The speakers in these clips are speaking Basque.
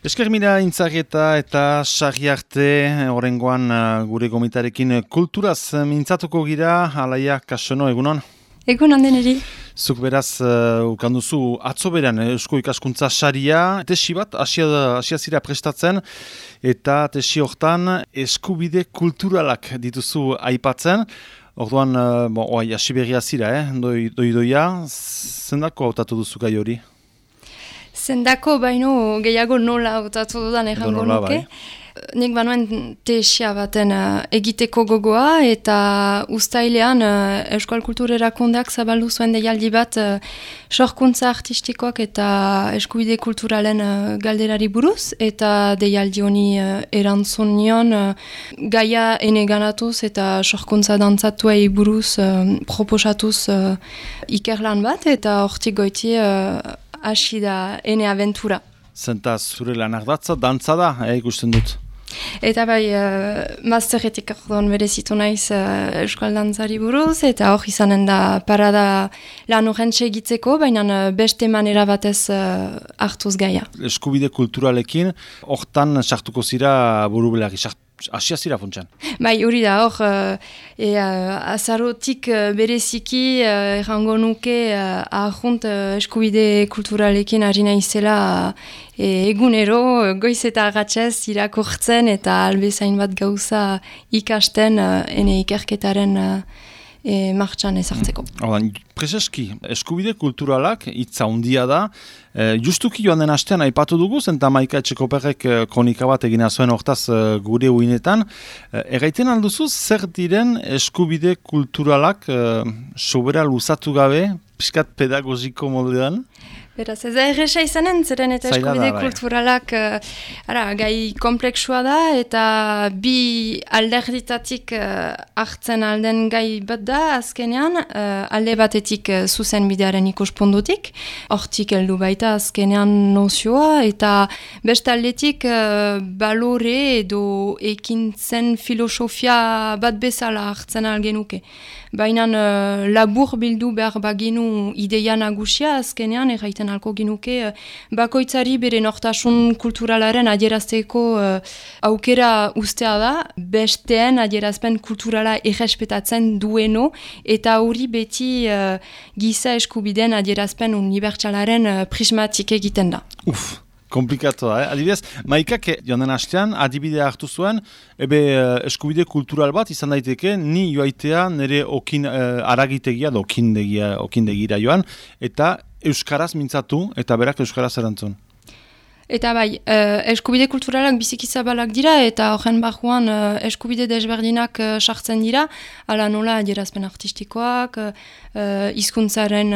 Esker mira intzageta eta sarri arte horrengoan uh, gure gomitarekin kulturaz mintzatuko gira, alaia kasono, egunon? Egunon deneri. Zuk beraz, uh, ukanduzu atzo beran Eusko ikaskuntza saria, tesi bat, asia, asia zira prestatzen, eta tesi hortan eskubide kulturalak dituzu aipatzen. Orduan, uh, bon, oai, asiberria zira, eh? doi, doi doia, zendako hautatu duzu gai hori? Zendako baino gehiago nola otatu dudan errango nuke. Bai. Nik banuen tesia baten uh, egiteko gogoa eta ustailean uh, Euskal Kultur erakundeak zabaldu zuen deialdi bat uh, sorkuntza artistikoak eta eskubide kulturalen uh, galderari buruz eta deialdi honi uh, erantzun nion uh, gaia ene ganatuz eta sorkuntza dantzatuei buruz uh, proposatuz uh, ikerlan bat eta hortik goiti hasi da ene aventura. Zenta zure lanak datza, dantza da, eh, ikusten dut. Eta bai, uh, mazterretik orduan berezitu naiz uh, Euskal Dantzari buruz, eta hor izanen da parada lan horren segitzeko, baina uh, beste manera batez uh, hartuz gaia. Eskubide kulturalekin, hortan sartuko zira buru belagi, Asia zira funtsan. Bai, hori da, hor, uh, e, uh, azarotik uh, bereziki errango nuke uh, eskubide kulturalekin harina izela uh, egunero, goiz eta agatzez irakortzen eta albezain bat gauza ikasten ene ikerketaren e, martxan ezartzeko. Mm. Prezeski, eskubide kulturalak hitza handia da, e, justuki joan den astean aipatu dugu, zenta maika etxeko perrek e, kronika bat egina zuen hortaz e, gure uinetan, e, erraiten alduzu, zer diren eskubide kulturalak e, sobera luzatu gabe, piskat pedagogiko moldean? Beraz, ez da erresa izanen, zeren eta eskubide bai. kulturalak uh, ara, gai kompleksua da, eta bi alderditatik uh, hartzen alden gai bat da, azkenean, uh, alde batetik uh, zuzen bidearen ikuspondutik, hortik heldu baita azkenean nozioa, eta beste aldetik uh, balore edo ekintzen filosofia bat bezala hartzen algenuke. Baina uh, labur bildu behar baginu ideia nagusia azkenean erraiten alko ginuke uh, bakoitzari bere nortasun kulturalaren adierazteko uh, aukera ustea da besteen adierazpen kulturala errespetatzen dueno eta hori beti uh, giza eskubiden adierazpen unibertsalaren prismatik egiten da. Uf! Komplikatu da, eh? Adibidez, maikak joan den hastean, adibidea hartu zuen, ebe eskubide kultural bat izan daiteke, ni joaitea nire okin uh, aragitegia, okindegia, okindegira joan, eta Euskaraz mintzatu, eta berak Euskaraz erantzun. Eta bai, uh, eskubide kulturalak bizikizabalak dira eta horren barruan uh, eskubide desberdinak uh, sartzen dira, ala nola adierazpen artistikoak, uh, izkuntzaren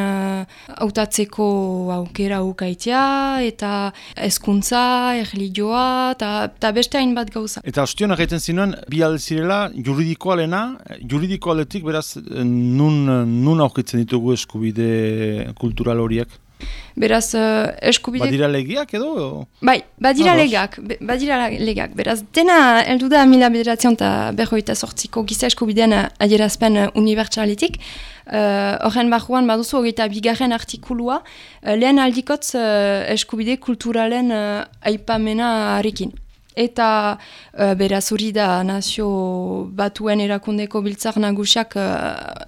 hautatzeko aukera ukaitea, eta eskuntza, erligioa, eta beste hainbat gauza. Eta ostion egiten zinuen, bi zirela juridikoa lena, juridikoa letik beraz nun, nun aurkitzen ditugu eskubide kultural horiek? Beraz, uh, eskubide... Badira legiak edo? Bai, badira legiak, badira legiak. Beraz, dena eldu da mila bederatzen eta berroita sortziko giza eskubidean adierazpen unibertsalitik. Uh, horren barruan baduzu hogeita bigarren artikulua, uh, lehen aldikotz uh, eskubide kulturalen uh, aipamena harekin. Eta uh, beraz hori da nazio batuen erakundeko biltzak nagusiak uh,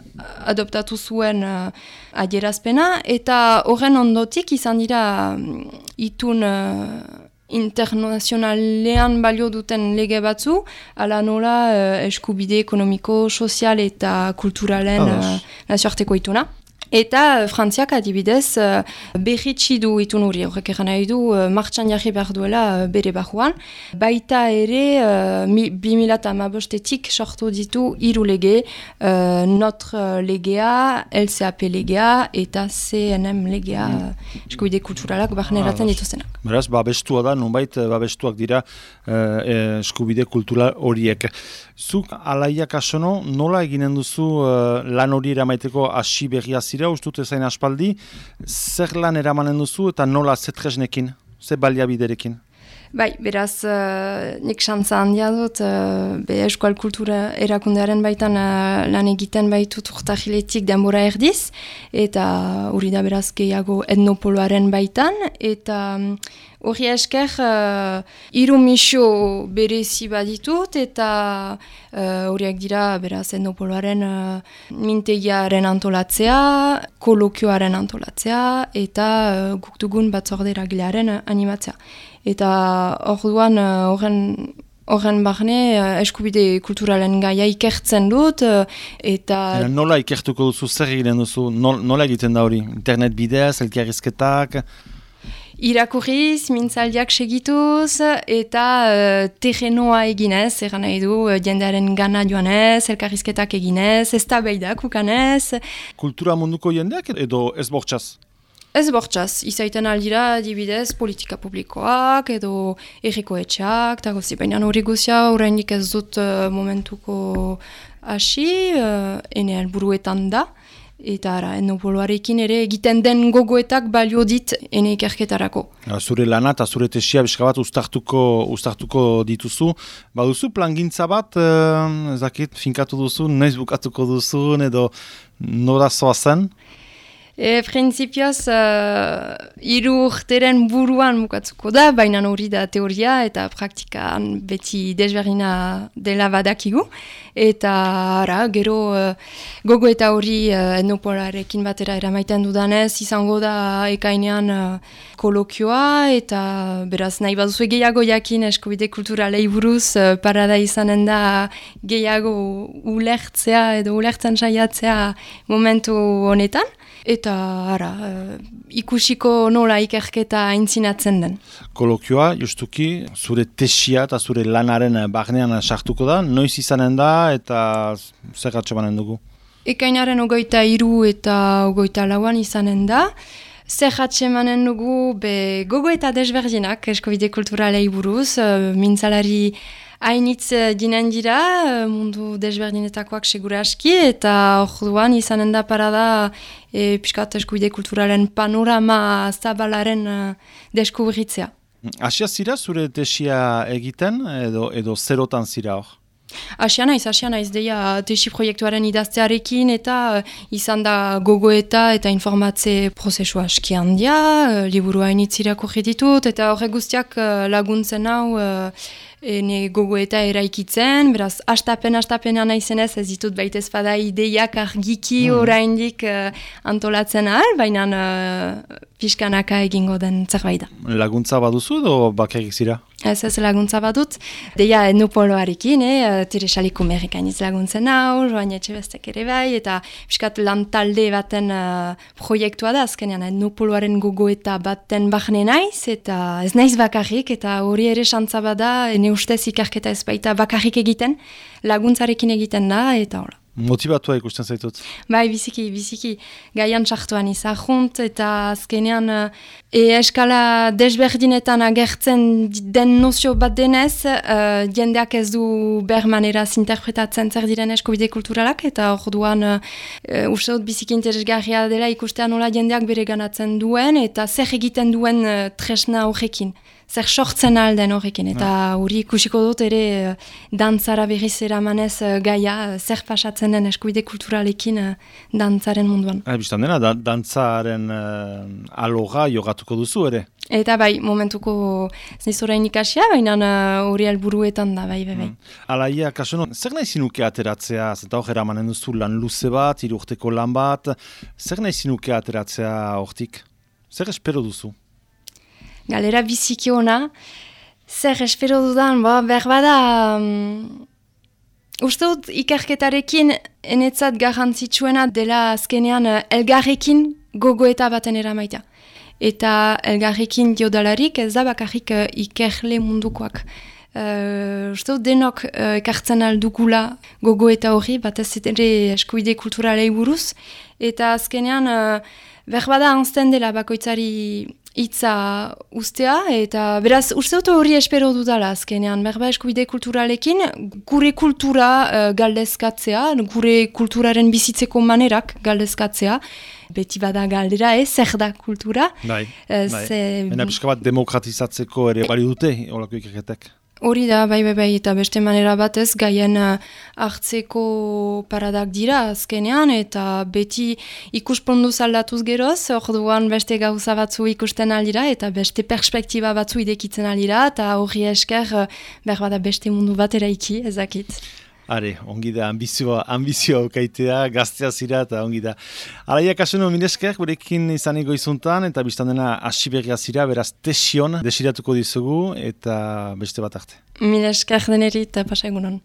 adoptatu zuen uh, adierazpena. Eta horren ondotik izan dira um, itun uh, internazionalean balio duten lege batzu, ala nola uh, eskubide ekonomiko, sozial eta kulturalen uh, nazioarteko ituna. Eta uh, Frantziak adibidez uh, berritsi du itun hori, horrek egan nahi du uh, martxan jarri behar duela bere bajuan. Baita ere, uh, 2008-etik sortu ditu hiru lege, uh, notre legea, LCAP legea eta CNM legea, mm. eskubide kulturalak barneratzen ah, dituztenak. Beraz, babestua da, nonbait babestuak dira uh, eskubide kultural horiek. Zuk, alaiak asono, nola eginen duzu uh, lan hori eramaiteko hasi berria zira, ustut ezain aspaldi, zer lan eramanen duzu eta nola zetresnekin, ze baliabiderekin? Bai, beraz, uh, nik xantza handia dut, uh, be eskual kultura erakundearen baitan uh, lan egiten baitut urtahiletik denbora erdiz, eta hori da beraz gehiago etnopoloaren baitan, eta um, hori esker uh, iru misio berezi baditut, eta horiak dira beraz etnopoloaren uh, mintegiaren antolatzea, kolokioaren antolatzea, eta uh, guktugun batzordera gilearen animatzea eta orduan eh, horren horren barne eh, eskubide kulturalen gaia ikertzen dut eh, eta... nola ikertuko duzu, zer egiten duzu, nola egiten da hori? Internet bidez, elkarrizketak? Irakurriz, mintzaldiak segituz eta uh, terrenoa eginez, egan nahi du, jendearen gana joanez, elkarrizketak eginez, ez da behidak ukanez. Kultura munduko jendeak edo ez bortxaz? Ez bortxaz, izaiten aldira dibidez politika publikoak edo erriko etxak, eta gozi, baina hori guzia horreinik ez dut uh, momentuko hasi, uh, ene helburuetan da, eta ara, enopoloarekin ere egiten den gogoetak balio dit ene ikerketarako. Zure lana eta zure tesia biskabat ustartuko, ustartuko dituzu, baduzu plangintza bat, uh, ezakit, finkatu duzu, noiz bukatuko duzu, edo nora zen? E, Prinzipioz, uh, iru urteren buruan mukatzuko da, baina hori da teoria eta praktikan beti desberdina dela badakigu. Eta ara, gero uh, gogo eta hori uh, etnopolarekin batera eramaiten dudanez, izango da ekainean uh, kolokioa eta beraz nahi baduzu gehiago jakin eskubide kulturalei buruz uh, parada izanen da gehiago ulertzea edo ulertzen saiatzea momentu honetan. Eta ara, uh, ikusiko nola ikerketa aintzinatzen den. Kolokioa, justuki, zure tesia eta zure lanaren bagnean sartuko da, noiz izanen da eta zer banen dugu? Ekainaren ogoita iru eta ogoita lauan izanen da. Zer manen dugu, be, gogo eta desberdinak, eskobide kulturalei buruz, mintzalari hainitz dinen dira, eh, mundu desberdinetakoak segura aski, eta orduan izanen da parada e, piskat eskubide kulturalen panorama zabalaren deskubritzea. Asia zira zure tesia egiten edo, edo zerotan zira hor? Asia naiz, asia naiz, deia tesi proiektuaren idaztearekin eta izan da gogoeta eta informatze prozesua aski handia, liburua initzirako ditut eta horre guztiak laguntzen hau ene gogoeta eraikitzen, beraz, astapen, astapen naizenez ez ditut baita ezpada ideiak argiki mm. oraindik uh, antolatzen ahal, baina uh, pixkanaka egingo den zerbait da. Laguntza baduzu edo bakarrik zira? Ez ez laguntza badut. Deia enupoloarekin, eh, tire xaliko merrikainiz laguntzen hau, joan etxe bestek ere bai, eta piskat lan talde baten uh, proiektua da, azkenean enupoloaren gogoeta baten bahne naiz, eta ez naiz bakarrik, eta hori ere xantza bada, ene ustez ikarketa ez baita bakarrik egiten, laguntzarekin egiten da, eta hola. Motibatua ikusten zaitut. Bai, biziki, biziki. Gaian txartuan izahunt eta azkenean e, eskala desberdinetan agertzen den nozio bat denez, uh, jendeak ez du bermaneraz interpretatzen zer diren eskobide kulturalak eta hor duan uh, uste dut biziki interesgarria dela ikustean nola jendeak bere ganatzen duen eta zer egiten duen uh, tresna horrekin zer sortzen alden horrekin, eta hori ikusiko dut ere dantzara berriz eramanez gaia, zer pasatzen den eskuide kulturalekin uh, dantzaren munduan. Ha, Bistan dena, da, dantzaren uh, aloga jogatuko duzu ere? Eta bai, momentuko zizorain ikasia, baina hori uh, alburuetan da, bai, bai, bai. Mm. Alaia, kaso, zer nahi zinuke ateratzea, zeta hor eramanen duzu lan luze bat, irurteko lan bat, zer nahi zinuke ateratzea hortik? Zer espero duzu? galera biziki ona. Zer espero dudan, bo, behar bada... Um, uste dut ikerketarekin enetzat garrantzitsuena dela azkenean uh, elgarrekin gogoeta baten eramaita. Eta elgarrekin diodalarik ez da bakarrik uh, ikerle mundukoak. Uh, uste dut denok uh, ekartzen aldukula gogoeta hori, bat ez ere eskuide kulturalei buruz. Eta azkenean... Uh, Berbada anzten dela bakoitzari itza ustea, eta beraz, uste dut hori espero dudala azkenean, berba eskubide kulturalekin, gure kultura uh, galdezkatzea, gure kulturaren bizitzeko manerak galdezkatzea, beti bada galdera, ez, zer da kultura. Bai, uh, bai. Ze... bat demokratizatzeko ere bali dute, holako ikerketek. Hori da, bai, bai, bai, eta beste manera batez gaien uh, hartzeko paradak dira azkenean, eta beti ikuspondu aldatuz geroz, orduan beste gauza batzu ikusten alira, eta beste perspektiba batzu idekitzen alira, eta hori esker, uh, behar bada beste mundu bat eraiki, ezakit. Are, ongi da, ambizioa, ambizioa okaitea, gaztea zira eta ongi da. Alaia kaseno mineskak, gurekin izan izuntan, eta biztan dena asiberria zira, beraz tesion desiratuko dizugu, eta beste bat arte. Mineskak deneri eta pasaigunon.